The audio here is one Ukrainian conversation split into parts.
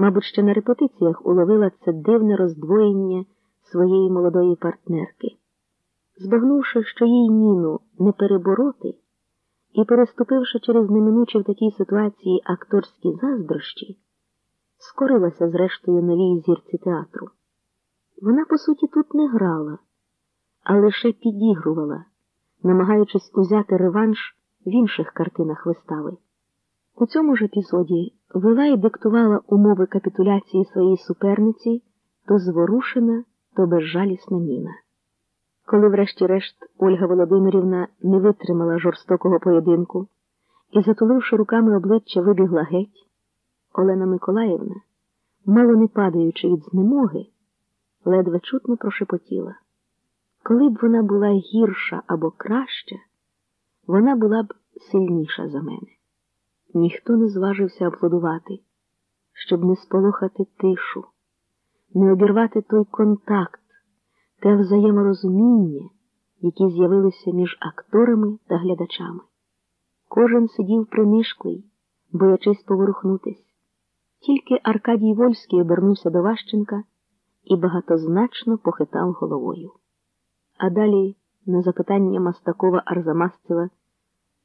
Мабуть, ще на репетиціях уловила це дивне роздвоєння своєї молодої партнерки. Збагнувши, що їй Ніну не перебороти, і переступивши через неминучі в такій ситуації акторські заздрощі, скорилася зрештою новій зірці театру. Вона, по суті, тут не грала, а лише підігрувала, намагаючись узяти реванш в інших картинах вистави. У цьому ж епізоді вела і диктувала умови капітуляції своїй суперниці то зворушена, то безжалісна Ніна. Коли, врешті-решт, Ольга Володимирівна не витримала жорстокого поєдинку і, затуливши руками обличчя, вибігла геть, Олена Миколаївна, мало не падаючи від знемоги, ледве чутно прошепотіла. Коли б вона була гірша або краща, вона була б сильніша за мене. Ніхто не зважився аплодувати, щоб не сполохати тишу, не обірвати той контакт, те взаєморозуміння, які з'явилися між акторами та глядачами. Кожен сидів принишклий, боячись поворухнутись. Тільки Аркадій Вольський обернувся до Ващенка і багатозначно похитав головою. А далі на запитання Мастакова Арзамасцева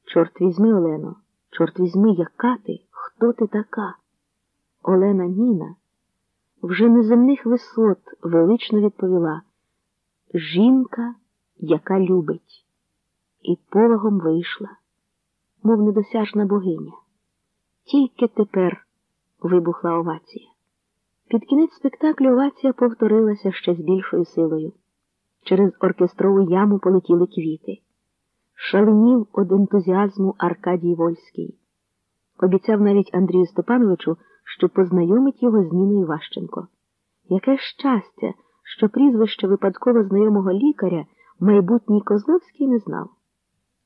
Чорт візьми, Олено, чорт візьми, яка ти? Хто ти така? Олена Ніна вже неземних висот велично відповіла Жінка, яка любить, і повагом вийшла, мов недосяжна богиня. Тільки тепер вибухла овація. Під кінець спектаклю овація повторилася ще з більшою силою. Через оркестрову яму полетіли квіти. Шаленів од ентузіазму Аркадій Вольський. Обіцяв навіть Андрію Степановичу, що познайомить його з Ніною Ващенко. Яке щастя, що прізвище випадково знайомого лікаря майбутній Козловський не знав.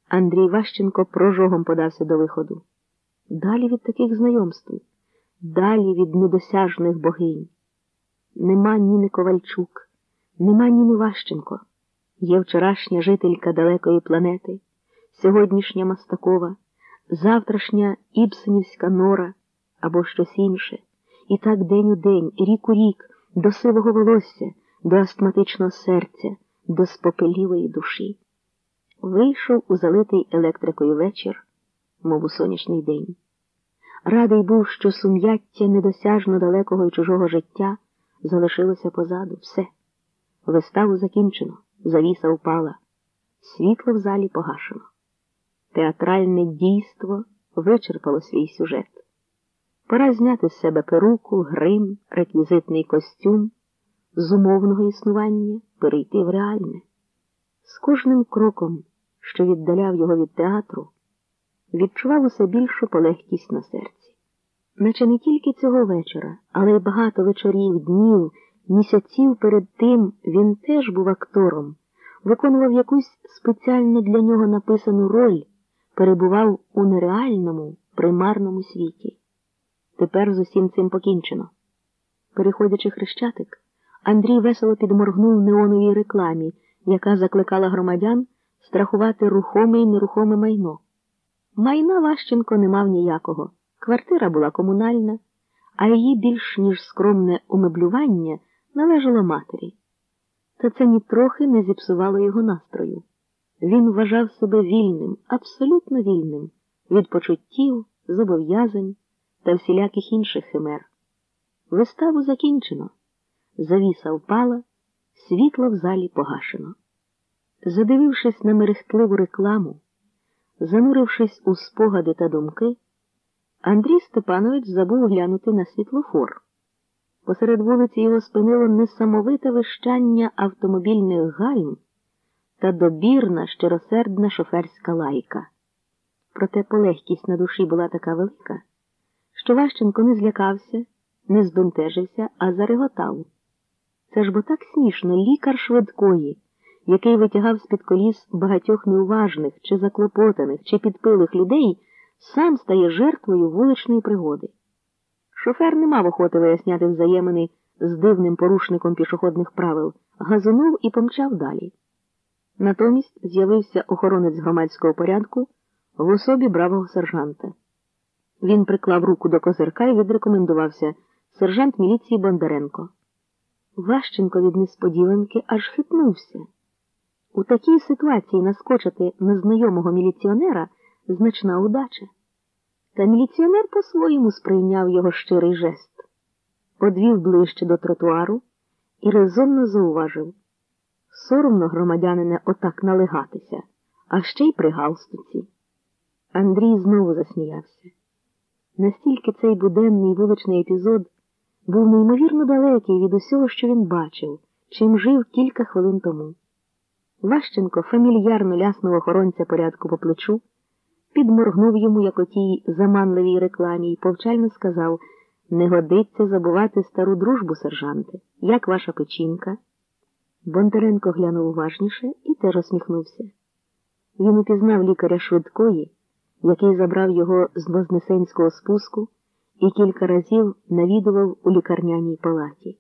Андрій Ващенко прожогом подався до виходу. Далі від таких знайомств, далі від недосяжних богинь. Нема Ніни Ковальчук, нема Ніни Ващенко. Є вчорашня жителька далекої планети, сьогоднішня Мастакова, завтрашня Ібсенівська нора або щось інше, і так день у день, рік у рік, до сивого волосся, до астматичного серця, до спопелілої душі. Вийшов у залитий електрикою вечір, мов у сонячний день. Радий був, що сум'яття недосяжно далекого і чужого життя залишилося позаду. Все. Виставу закінчено, завіса впала, світло в залі погашено. Театральне дійство вичерпало свій сюжет. Пора зняти з себе перуку, грим, реквізитний костюм, з умовного існування перейти в реальне. З кожним кроком, що віддаляв його від театру, відчував усе більшу полегкість на серці. Наче не тільки цього вечора, але й багато вечорів, днів, місяців перед тим він теж був актором, виконував якусь спеціально для нього написану роль, перебував у нереальному, примарному світі. Тепер з усім цим покінчено. Переходячи хрещатик, Андрій весело підморгнув неоновій рекламі, яка закликала громадян страхувати рухоме і нерухоме майно. Майна Ващенко не мав ніякого. Квартира була комунальна, а її більш ніж скромне умеблювання належало матері. Та це нітрохи не зіпсувало його настрою. Він вважав себе вільним, абсолютно вільним, від почуттів, зобов'язань та всіляких інших химер. Виставу закінчено. Завіса впала, світло в залі погашено. Задивившись на мерехтливу рекламу, занурившись у спогади та думки, Андрій Степанович забув глянути на світлофор. Посеред вулиці його спинило несамовите вищання автомобільних гальм та добірна, щиросердна шоферська лайка. Проте полегкість на душі була така велика, що Ващенко не злякався, не збентежився, а зареготав. Це ж бо так смішно лікар швидкої, який витягав з-під коліс багатьох неуважних, чи заклопотаних, чи підпилих людей, сам стає жертвою вуличної пригоди. Шофер не мав охоти виясняти взаємини з дивним порушником пішохідних правил, газунув і помчав далі. Натомість з'явився охоронець громадського порядку в особі бравого сержанта. Він приклав руку до козирка і відрекомендувався сержант міліції Бондаренко. Ващенко від несподіванки аж хитнувся. У такій ситуації наскочити на знайомого міліціонера значна удача. Та міліціонер по-своєму сприйняв його щирий жест, одвів ближче до тротуару і резонно зауважив соромно, громадянине, отак налегатися, а ще й при галстуці. Андрій знову засміявся. Настільки цей буденний вуличний епізод був неймовірно далекий від усього, що він бачив, чим жив кілька хвилин тому. Ващенко фамільярно ляснув охоронця порядку по плечу, підморгнув йому, як отій заманливій рекламі, і повчально сказав не годиться забувати стару дружбу, сержанте. Як ваша печінка? Бондаренко глянув уважніше і теж усміхнувся. Він упізнав лікаря швидкої, який забрав його з Вознесенського спуску і кілька разів навідував у лікарняній палаті.